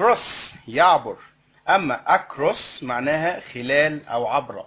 كروس يعبر. أما أكروس معناها خلال أو عبر.